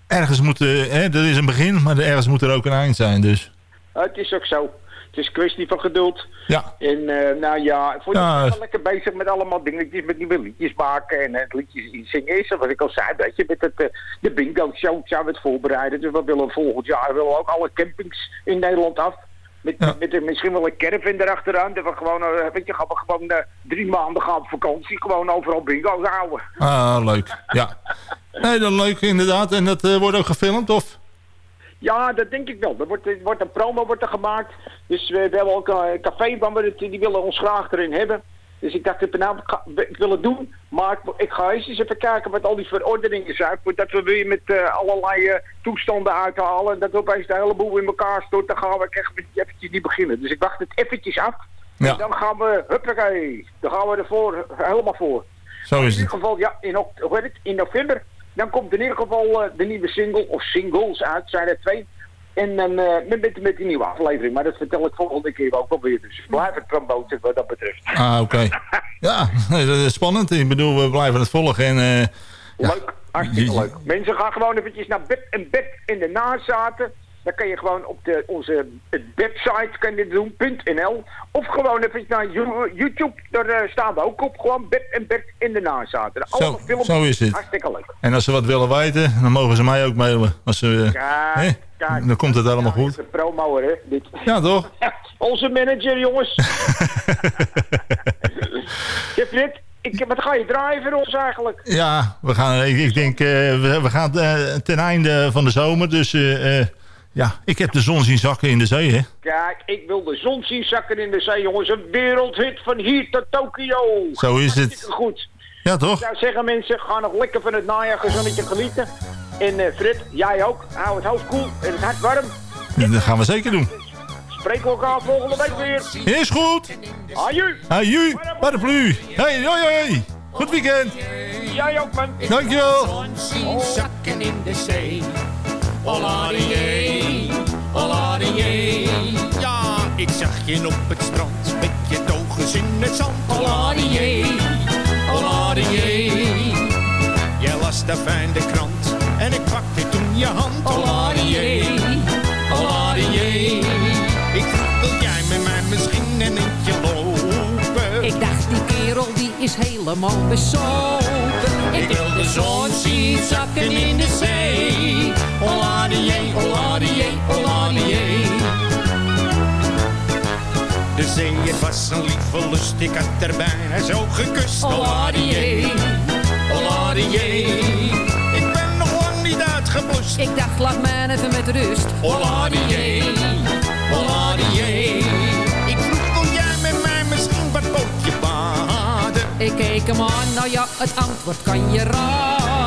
ergens moet, eh, hè, er is een begin, maar ergens moet er ook een eind zijn. Dus Eh, het is ook zo. Het is een kwestie van geduld. ja, En eh, nou ja, ik vond je Ja. wel lekker bezig met allemaal dingetjes, met nieuwe liedjes maken en het liedjes zingen is, wat ik al zei, weet je, met het, eh, de bingo show zijn we het voorbereiden. Dus we willen volgend jaar willen ook alle campings in Nederland af. Met, Ja. met, misschien wel een caravan erachteraan. Dat we gewoon, eh, weet je, gaan we gewoon eh, drie maanden gaan op vakantie. Gewoon overal bingo's houden. ah, leuk. Ja. Nee, dat leuk inderdaad. En dat eh, wordt ook gefilmd, of? Ja, dat denk ik wel. Er wordt, er wordt een promo wordt er gemaakt. Dus we, we hebben ook een café waar we het, die willen ons graag erin hebben. Dus ik dacht, nou, ik, ga- ik wil het doen. Maar ik, ik ga eens eens even kijken wat al die verordeningen zijn. Voordat we weer met eh, allerlei eh, toestanden uithalen. En dat we opeens de hele boel in elkaar stort. Dan gaan we echt eventjes niet beginnen. Dus ik wacht het eventjes af. Ja. En dan gaan we, huppakee. Dan gaan we ervoor, helemaal voor. Zo is In ieder het. geval, ja, in, het? in november. Dan komt in ieder geval eh, de nieuwe single, of singles uit, zijn er twee. En dan eh, met, met, met die nieuwe aflevering. Maar dat vertel ik volgende keer ook wel weer. Dus blijf het promoten wat dat betreft. Ah, oké. Ja, dat is spannend. Ik bedoel, we blijven het volgen. En, eh, Leuk, hartstikke leuk. Mensen gaan gewoon eventjes naar bed en bed in de nazaten. Dan kan je gewoon op de, onze website kan je dit doen, .nl. Of gewoon even naar You- YouTube. Daar eh, staan we ook op. Gewoon bed en bed in de nazaten. Allemaal Zo- is het. Hartstikke leuk. en als ze wat willen weten, dan mogen ze mij ook mailen. Als ze, eh, Kijk, hè? kijk. Dan komt het allemaal goed. Promo, hè. Dit. Ja, toch? Onze manager, jongens. Frit, ik, wat ga je draaien voor ons eigenlijk? Ja, we gaan, ik, ik denk, eh, we, we gaan eh, ten einde van de zomer. Dus eh, eh, ja, ik heb de zon zien zakken in de zee, hè? Kijk, ik wil de zon zien zakken in de zee, jongens. Een wereldhit van hier tot Tokio. Zo is het. Goed. Ja, Ik toch? zou zeggen, mensen, ga nog lekker van het najaar gezonnetje genieten. En eh Frit, jij ook. Hou het hoofd koel en het hart warm. Dat gaan we zeker doen. Spreken we elkaar volgende week weer. Is goed. Aju. Aju, paraplu. Hey, hoi, hoi. Goed weekend. Jij ook, man. Dankjewel. zien zakken in de zee. Olarié, olarié. Ja, ik zag je op het strand met je togens in het zand. Olarié, olarié. daar fijn de krant. En ik pakte toen je hand. Oladie, oladie. Ik vroeg, wil jij met mij misschien een eentje lopen? Ik dacht, die kerel die is helemaal besopen. Ik wil de zon zien zakken in de zee. Oladie, oladie, oladie. De zee, het was een lieve lust, ik had er bijna zo gekust. Oladie, oladie. Ik ben nog lang niet uitgeblust. Ik dacht, laat mij even met rust. Oladie, oladie. Ik vroeg, wil jij met mij misschien wat bootje baden? Ik keek hem aan, nou ja, het antwoord kan je raden.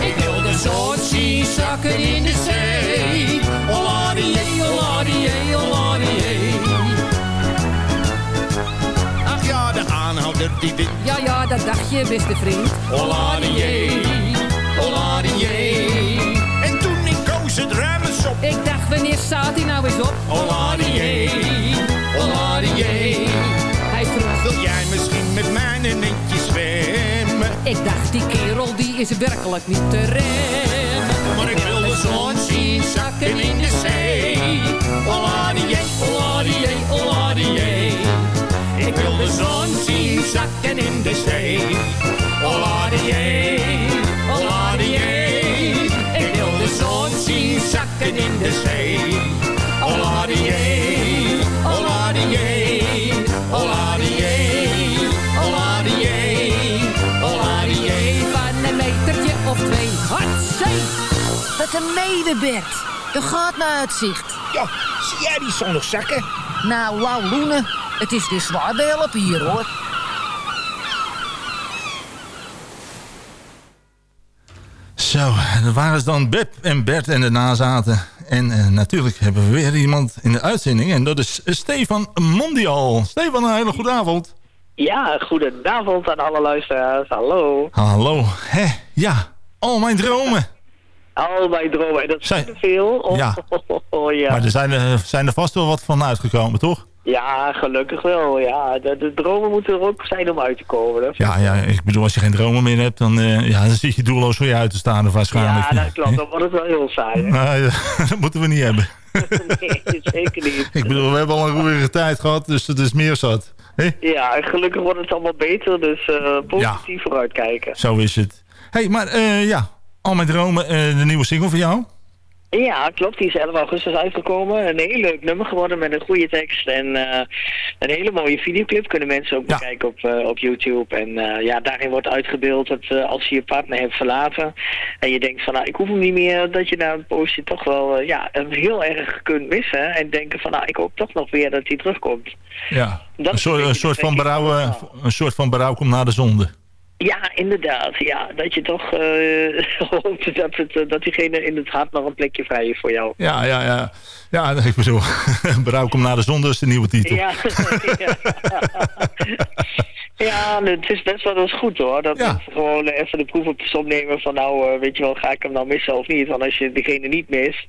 Ik wil de zon zien zakken in de zee. Oladie, oladie, oladie. Ach ja, de aanhouder die wint. Ja, ja, dat dacht je, beste vriend. Oladie, oladie. En toen ik koos het ruim eens op. Ik dacht, wanneer staat hij nou eens op? Oladie, oladie. Hij vroeg, Wil jij misschien met mij een eentje zwemmen? Ik dacht, die kerel die is werkelijk niet te remmen. Maar ik wil de zon zien zakken in de zee. Oladie, oladie, oladie. Ik wil de zon zien zakken in de zee. Oladie, oladie. Ik wil de zon zien zakken in de zee. Hartzee. Wat een medebed. Er gaat naar uitzicht. Ja, zie jij die zon nog zakken? Nou, wauw, Loene. Het is weer zwaar behelpen hier, hoor. Zo, dat waren ze dan Beb en Bert en de nazaten. En eh, natuurlijk hebben we weer iemand in de uitzending. En dat is Stefan Mondial. Stefan, een hele goede avond. Ja, goedenavond aan alle luisteraars. Hallo. Hallo. Hé, ja. Al mijn dromen. Al mijn dromen. En dat Zij- zijn er veel. Oh, Ja. oh, ja. Maar er zijn, er zijn er vast wel wat van uitgekomen, toch? Ja, gelukkig wel. Ja, de, de dromen moeten er ook zijn om uit te komen. Ja, ja, ik bedoel, als je geen dromen meer hebt, dan, eh, ja, dan zit je doelloos voor je uit te staan. waarschijnlijk. Ja, dat klopt. Dan wordt het wel heel saai. Nou, ja, dat moeten we niet hebben. nee, zeker niet. Ik bedoel, we hebben al een roerige tijd gehad, dus het is meer zat. Hé? Ja, en gelukkig wordt het allemaal beter. Dus eh, positief vooruitkijken. Zo is het. Hé, hey, maar eh, ja, al mijn dromen, eh, de nieuwe single voor jou? Ja, klopt. Die is 11 augustus uitgekomen. Een heel leuk nummer geworden met een goede tekst. En eh, een hele mooie videoclip kunnen mensen ook bekijken op, op YouTube. En ja, daarin wordt uitgebeeld dat als je je partner hebt verlaten... en je denkt van, nou, ik hoef hem niet meer... dat je na een poosje toch wel ja, hem heel erg kunt missen. En denken van, nou, ik hoop toch nog weer dat hij terugkomt. Ja, Dat een soort, een soort, van berouw, een soort van berouw komt na de zonde. Ja, inderdaad. Ja, dat je toch eh, hoopt dat, het, eh, dat diegene in het hart nog een plekje vrij is voor jou. Ja, ja, ja. Ja, ik bedoel, berouw komt na de zonde is de nieuwe titel. Ja, ja. ja, het is best wel eens goed hoor. Dat mensen gewoon even de proef op de som nemen van nou, eh, weet je wel, ga ik hem nou missen of niet? Want als je diegene niet mist,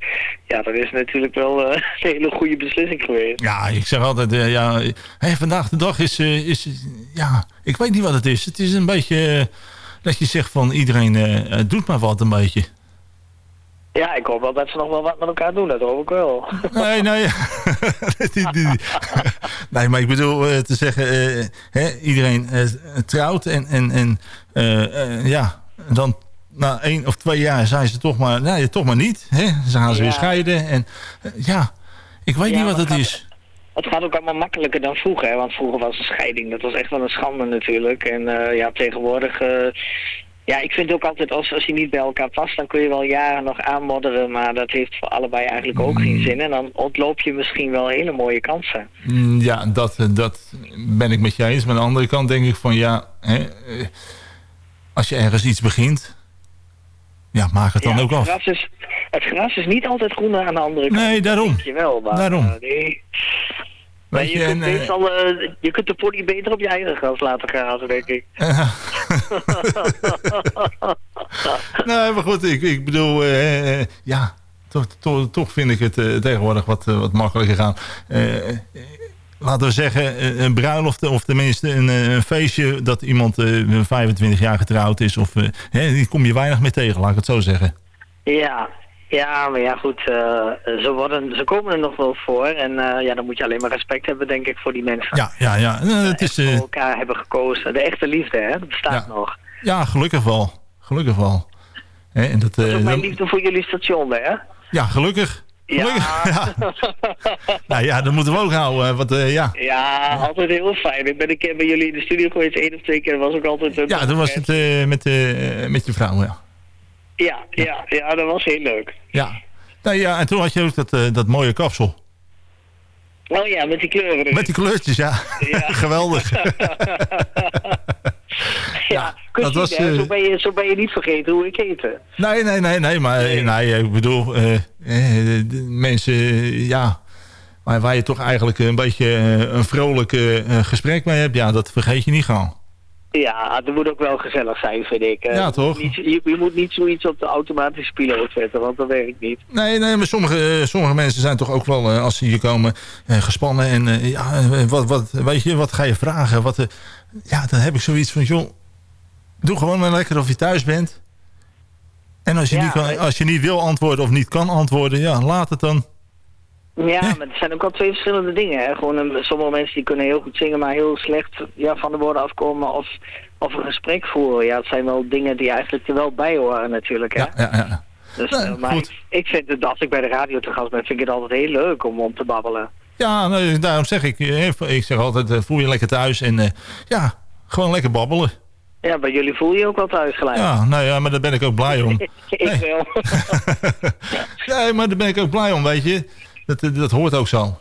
ja, dan is het natuurlijk wel eh, een hele goede beslissing geweest. Ja, ik zeg altijd, eh, ja, hey, vandaag de dag is, eh, is, ja, ik weet niet wat het is. Het is een beetje eh, dat je zegt van iedereen eh, eh, doet maar wat een beetje. Ja, ik hoop wel dat ze nog wel wat met elkaar doen, dat hoop ik wel. Nee, nee. Nee, maar ik bedoel te zeggen, hè, iedereen trouwt en, en, en ja, dan na één of twee jaar zijn ze toch maar, nee, toch maar niet. Hè? Ze gaan ze Ja. weer scheiden en ja, ik weet Ja, niet wat het gaat- is. Het gaat ook allemaal makkelijker dan vroeger, want vroeger was een scheiding, dat was echt wel een schande natuurlijk. En eh, ja, tegenwoordig, eh, ja, ik vind ook altijd, als, als je niet bij elkaar past, dan kun je wel jaren nog aanmodderen, maar dat heeft voor allebei eigenlijk ook geen zin. En dan ontloop je misschien wel hele mooie kansen. Mm, Ja, dat, eh, dat ben ik met je eens. Maar aan de andere kant denk ik van ja, hè, als je ergens iets begint, ja, maak het dan Ja, ook af. gras is, het gras is niet altijd groener aan de andere kant. Nee, daarom. Denk je wel, maar Daarom. eh, nee. Maar je, je, kunt en, eh, meestal, eh, je kunt de pony beter op je eigen gras laten grazen, denk ik. nee, maar goed, ik, ik bedoel, ja, toch, toch, toch vind ik het tegenwoordig wat, wat makkelijker gaan. Eh, eh, laten we zeggen, een- een bruiloft of tenminste een, eh, een feestje dat iemand eh, 25 jaar getrouwd is. Of, eh, hè, die kom je weinig mee tegen, laat ik het zo zeggen. Ja, ja, maar ja goed, eh, ze, worden, ze komen er nog wel voor. En eh, ja, dan moet je alleen maar respect hebben, denk ik, voor die mensen. Ja, ja, ja. eh, het is, Voor eh, elkaar hebben gekozen. De echte liefde, hè, dat bestaat nog. ja, gelukkig wel. Gelukkig wel. Hè, en dat, Dat is eh, ook mijn liefde voor jullie station, hè? ja, gelukkig. Ja. Nou ja, dat moeten we ook houden. Want eh, ja. Ja, altijd heel fijn. Ik ben een keer bij jullie in de studio geweest, één of twee keer. Dat was ook altijd... een- ja, dat was het eh, met, eh, met je vrouw, ja. Ja, ja, ja, dat was heel leuk. Ja. Nou ja, en toen had je ook dat, eh, dat mooie kapsel. Oh ja, met die kleuren. Met die kleurtjes, ja. Geweldig. ja, dat was, hè? eh, zo, ben je, zo ben je niet vergeten hoe ik heette. Nee, nee, nee, nee, maar nee. nee ik bedoel, eh, eh, de mensen, eh, ja, waar, waar je toch eigenlijk een beetje een vrolijk gesprek mee hebt, ja, dat vergeet je niet gauw. Ja, dat moet ook wel gezellig zijn, vind ik. Ja, toch? Niet, je, je moet niet zoiets op de automatische piloot zetten, want dat werkt niet. Nee, nee, maar sommige, sommige mensen zijn toch ook wel, als ze hier komen, gespannen. En ja, wat, wat, weet je, wat ga je vragen? Wat, ja, dan heb ik zoiets van, joh, doe gewoon maar lekker of je thuis bent. En als je, Ja, niet kan, als je niet wil antwoorden of niet kan antwoorden, ja, laat het dan. Ja, maar het zijn ook wel twee verschillende dingen. Hè. Gewoon, een- sommige mensen die kunnen heel goed zingen, maar heel slecht ja, van de woorden afkomen of, of een gesprek voeren. Ja, het zijn wel dingen die eigenlijk er wel bij horen natuurlijk. Hè. Ja, ja, ja. Dus, eh, maar ik, ik vind het, als ik bij de radio te gast ben, vind ik het altijd heel leuk om om te babbelen. Ja, daarom zeg ik, eh, ik zeg altijd, eh, voel je lekker thuis en eh, ja, gewoon lekker babbelen. Ja, bij jullie voel je ook wel thuis gelijk. Ja, nou ja, maar daar ben ik ook blij om. ik wel. Nee, maar daar ben ik ook blij om, weet je. Dat, dat, hoort ook zo.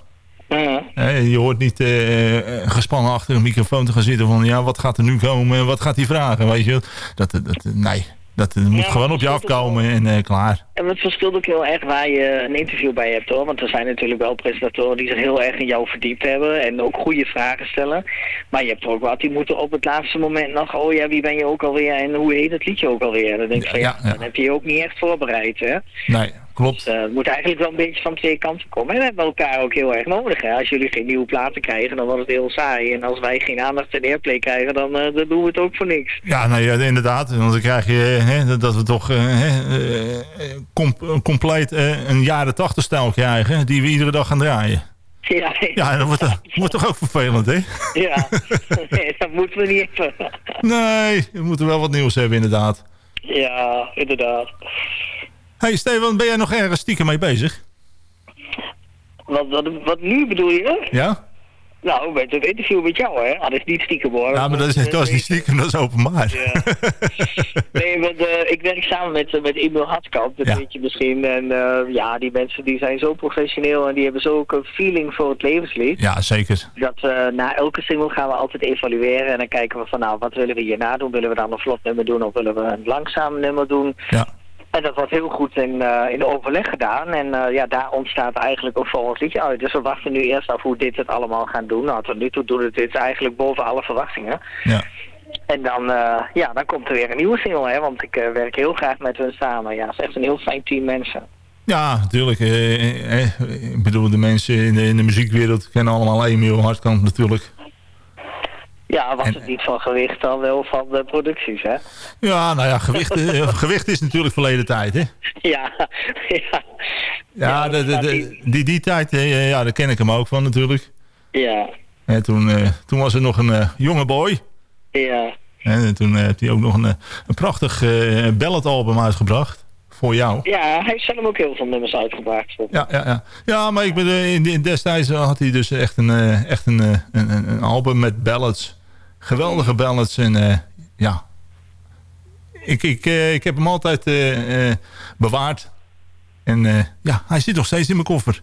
Hè, je hoort niet eh, eh, gespannen achter een microfoon te gaan zitten van... ja, wat gaat er nu komen, wat gaat hij vragen, weet je. Dat, dat, nee, dat eh, moet Ja, gewoon op je afkomen en eh, klaar. En het verschilt ook heel erg waar je een interview bij hebt hoor. Want er zijn natuurlijk wel presentatoren die zich heel erg in jou verdiept hebben. En ook goede vragen stellen. Maar je hebt ook wat die moeten op het laatste moment nog... Oh ja, wie ben je ook alweer en hoe heet het liedje ook alweer? Dan denk van ja, ja. dan heb je je ook niet echt voorbereid hè. Nee, klopt. Dus, eh, het moet eigenlijk wel een beetje van twee kanten komen. En we hebben elkaar ook heel erg nodig. Hè? Als jullie geen nieuwe platen krijgen, dan wordt het heel saai. En als wij geen aandacht en airplay krijgen, dan, eh, dan doen we het ook voor niks. Ja, nou ja, inderdaad. Want dan krijg je eh, hè, dat- we toch hè, com- compleet een jaren tachtig stijl krijgen... die we iedere dag gaan draaien. Ja, Ja, dat wordt, dat wordt toch ook vervelend, hè? ja. nee, dat moeten we niet even. Nee, we moeten wel wat nieuws hebben, inderdaad. ja, inderdaad. Hey, Stefan, ben jij nog ergens stiekem mee bezig? Wat, wat, wat nu bedoel je? Ja? Nou, met het interview met jou, hè? Ah, dat is niet stiekem hoor. Ja, maar dat is, dat is niet stiekem, dat is openbaar. Nee, want eh, ik werk samen met, eh, met Emil Hartkamp, dat Ja. weet je misschien. En eh, ja, die mensen die zijn zo professioneel en die hebben zo ook een feeling voor het levenslied. Ja, zeker. Dat na elke single gaan we altijd evalueren en dan kijken we van nou, wat willen we hierna doen? Willen we dan een vlot nummer doen of willen we een langzaam nummer doen? Ja. En dat wordt heel goed in, eh, in overleg gedaan. En eh, ja, daar ontstaat eigenlijk ook volgens liedje uit. Dus we wachten nu eerst af hoe dit het allemaal gaat doen. Nou, tot nu toe doet het dit eigenlijk boven alle verwachtingen. Ja. En dan, eh, ja, dan komt er weer een nieuwe single, hè. Want ik werk heel graag met hun samen. Ja, het is echt een heel fijn team mensen. Ja, natuurlijk. eh, ik bedoel, de mensen in de, in de muziekwereld kennen allemaal Emiel Hartkamp natuurlijk. Ja, was het niet van gewicht dan wel van de producties, hè? Ja, nou ja, gewicht, eh, gewicht is natuurlijk verleden tijd, hè? Ja, ja, Ja, de, de, de- die, die tijd, eh, ja, daar ken ik hem ook van natuurlijk. ja, En toen, eh, toen was er nog een eh, jonge boy. ja. En toen eh, heeft hij ook nog een, eh, een prachtig eh ballatalbum uitgebracht. Voor jou. Ja, hij heeft zelf ook heel veel nummers uitgebracht. Ja, ja, ja. ja maar ik ben, eh, in, in destijds had hij dus echt een, eh, echt eh, een, een, een album met ballads. Geweldige ballads. En eh, ja, ik, ik, eh, ik heb hem altijd eh, bewaard. En ja, hij zit nog steeds in mijn koffer.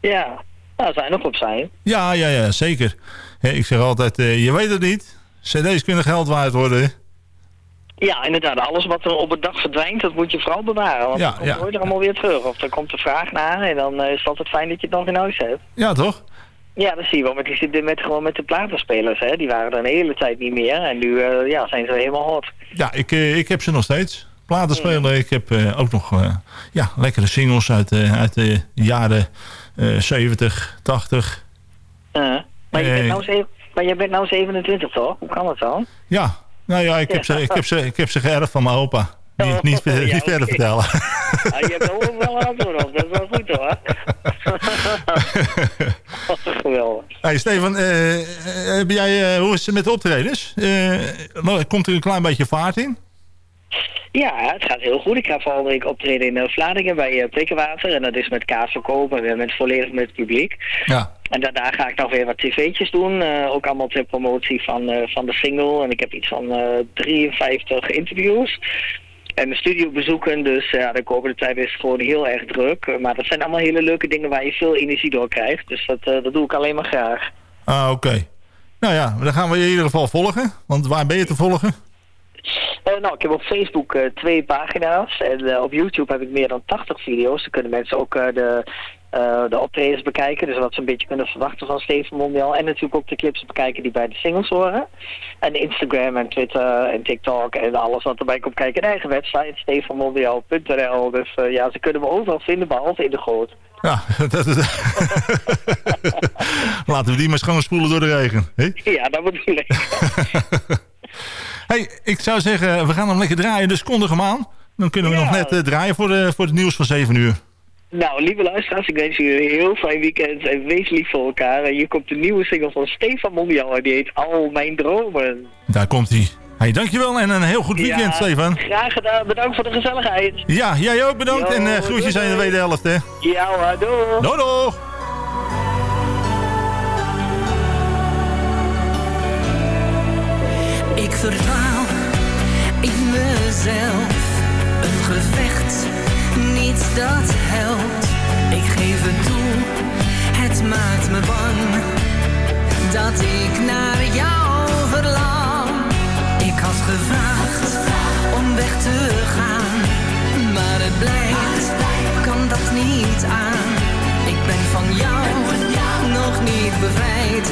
Ja, nou, zijn nog op zijn. Ja, ja, ja, zeker. Ik zeg altijd, je weet het niet. CD's kunnen geld waard worden. Ja, inderdaad. Alles wat er op een dag verdwijnt, dat moet je vooral bewaren. Want Ja, dan komt ja. nooit allemaal weer terug. Of er komt de vraag naar en dan is het altijd fijn dat je het nog in huis hebt. Ja, toch? Ja, dat zie je wel. Met, die zitten met, gewoon met de platenspelers, hè. Die waren er een hele tijd niet meer. En nu eh, ja, zijn ze helemaal hot. Ja, ik, eh, ik heb ze nog steeds. Platen spelen. Ik heb eh, ook nog ja, lekkere singles uit, uit de jaren eh 70, 80. Uh, maar, je bent nou maar je bent nou 27 toch? Hoe kan dat dan? Ja, nou ja, ik heb ze, ik heb ze, ik heb ze geërfd van mijn opa. Niet, niet, Ja, niet verder vertellen. Ah, je hebt er wel een antwoord op, dat is wel goed hoor. Geweldig. Hey Stefan, eh, eh, heb jij, eh, hoe is het met de optredens? Komt er een klein beetje vaart in? Ja, het gaat heel goed. Ik ga volgende week optreden in Vlaardingen bij uh, Prikkenwater. En dat is met kaas verkopen en met volledig met het publiek. Ja. En daarna ga ik nog weer wat tv'tjes doen. ook allemaal ter promotie van, van de single. En ik heb iets van eh 53 interviews. En de studio bezoeken. Dus ja, de komende tijd is het gewoon heel erg druk. Eh, Maar dat zijn allemaal hele leuke dingen waar je veel energie door krijgt. Dus dat, eh, dat doe ik alleen maar graag. Ah, oké. Nou ja, dan gaan we je in ieder geval volgen. Want waar ben je te volgen? Eh, nou, ik heb op Facebook eh, twee pagina's en eh, op YouTube heb ik meer dan 80 video's. Dan kunnen mensen ook eh, de, eh, de optredens bekijken, dus wat ze een beetje kunnen verwachten van Steven Mondial. En natuurlijk ook de clips bekijken die bij de singles horen. En Instagram en Twitter en TikTok en alles wat erbij komt kijken. En eigen website, stevenmondial.nl. Dus eh, ja, ze kunnen me overal vinden, behalve in de goot. Ja, dat is... Laten we die maar schoon spoelen door de regen. Ja, dat bedoel ik. hey, ik zou zeggen, we gaan hem lekker draaien, dus kondig hem aan. Dan kunnen we Ja. nog net eh, draaien voor, de, voor het nieuws van 7 uur. Nou, lieve luisteraars, ik wens jullie een heel fijn weekend en wees lief voor elkaar. En hier komt de nieuwe single van Stefan Mondial en die heet Al Mijn Dromen. Daar komt hij. Hey, dankjewel en een heel goed weekend, Ja, Stefan. Graag gedaan, bedankt voor de gezelligheid. Ja, jij ook bedankt en eh, groetjes aan de tweede helft, hè. Ja hoor, doei. Doei, doei. Ik verdwaal in mezelf. Een gevecht, niets dat helpt. Ik geef het toe, het maakt me bang. Dat ik naar jou verlang. Ik had gevraagd om weg te gaan. Maar het blijkt, kan dat niet aan. Ik ben van jou nog niet bevrijd.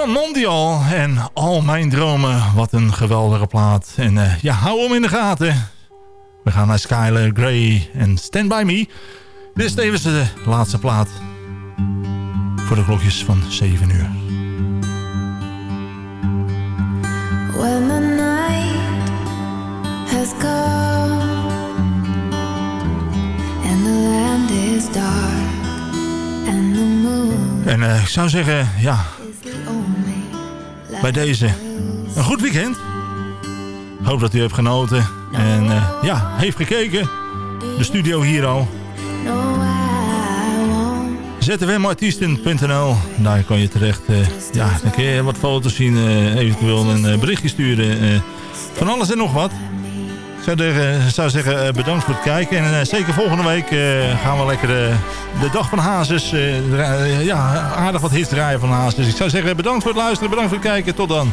Stefan Mondial en al mijn dromen. Wat een geweldige plaat. En eh, ja, hou hem in de gaten. We gaan naar Skyler Grey en Stand By Me. Dit is tevens de laatste plaat voor de klokjes van 7 uur. When the night has come and the land is dark and the moon En eh, ik zou zeggen, ja, bij deze een goed weekend. Hoop dat u hebt genoten en eh, ja, heeft gekeken. De studio hier al. zwmartiesten.nl Daar kan je terecht. eh, ja, kun je wat foto's zien. eh, eventueel een berichtje sturen. van alles en nog wat. Ik zou, zeggen- zou zeggen eh, bedankt voor het kijken. En eh, zeker volgende week eh, gaan we lekker eh, de dag van Hazes. ja, aardig wat hits draaien van. Dus ik zou zeggen bedankt voor het luisteren. Bedankt voor het kijken. Tot dan.